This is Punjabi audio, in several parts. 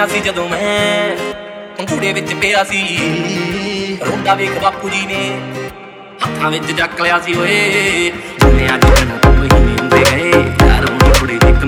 ਬਣਿਆ ਸੀ ਜਦੋਂ ਮੈਂ ਪੰਘੂੜੇ ਵਿੱਚ ਪਿਆ ਸੀ। ਰੋਂਦਾ ਵੇਖ ਬਾਪੂ ਜੀ ਨੇ ਹੱਥਾਂ ਵਿੱਚ ਜੱਕ ਲਿਆ ਸੀ ਓਏ। ਮੈਂ ਅੱਜ ਤੱਕ ਕੋਈ ਨਹੀਂ ਹੁੰਦੇ ਗਏ ਯਾਰ ਹੁਣ ਥੋੜੇ ਇੱਕ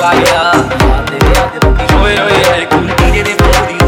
ਲਾਇਆ। ਆਦੇ ਆਦੇ ਰੋਟੀ ਓਏ ਓਏ ਕੁੜੀ ਦੇ ਪੂਰੀ